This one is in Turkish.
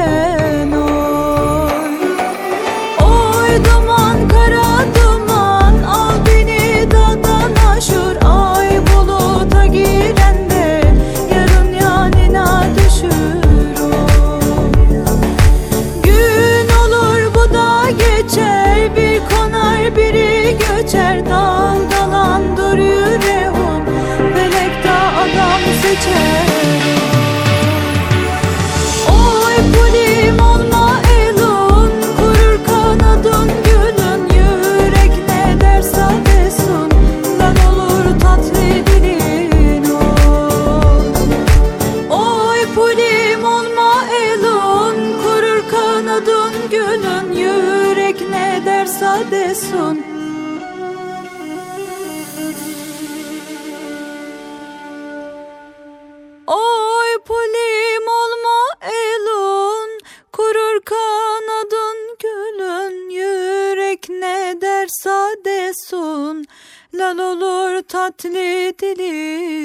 yeah sadesun Oy polim olma elun Kurur kanadın gülün. Yürek ne der sadesun Lal olur tatlı dilin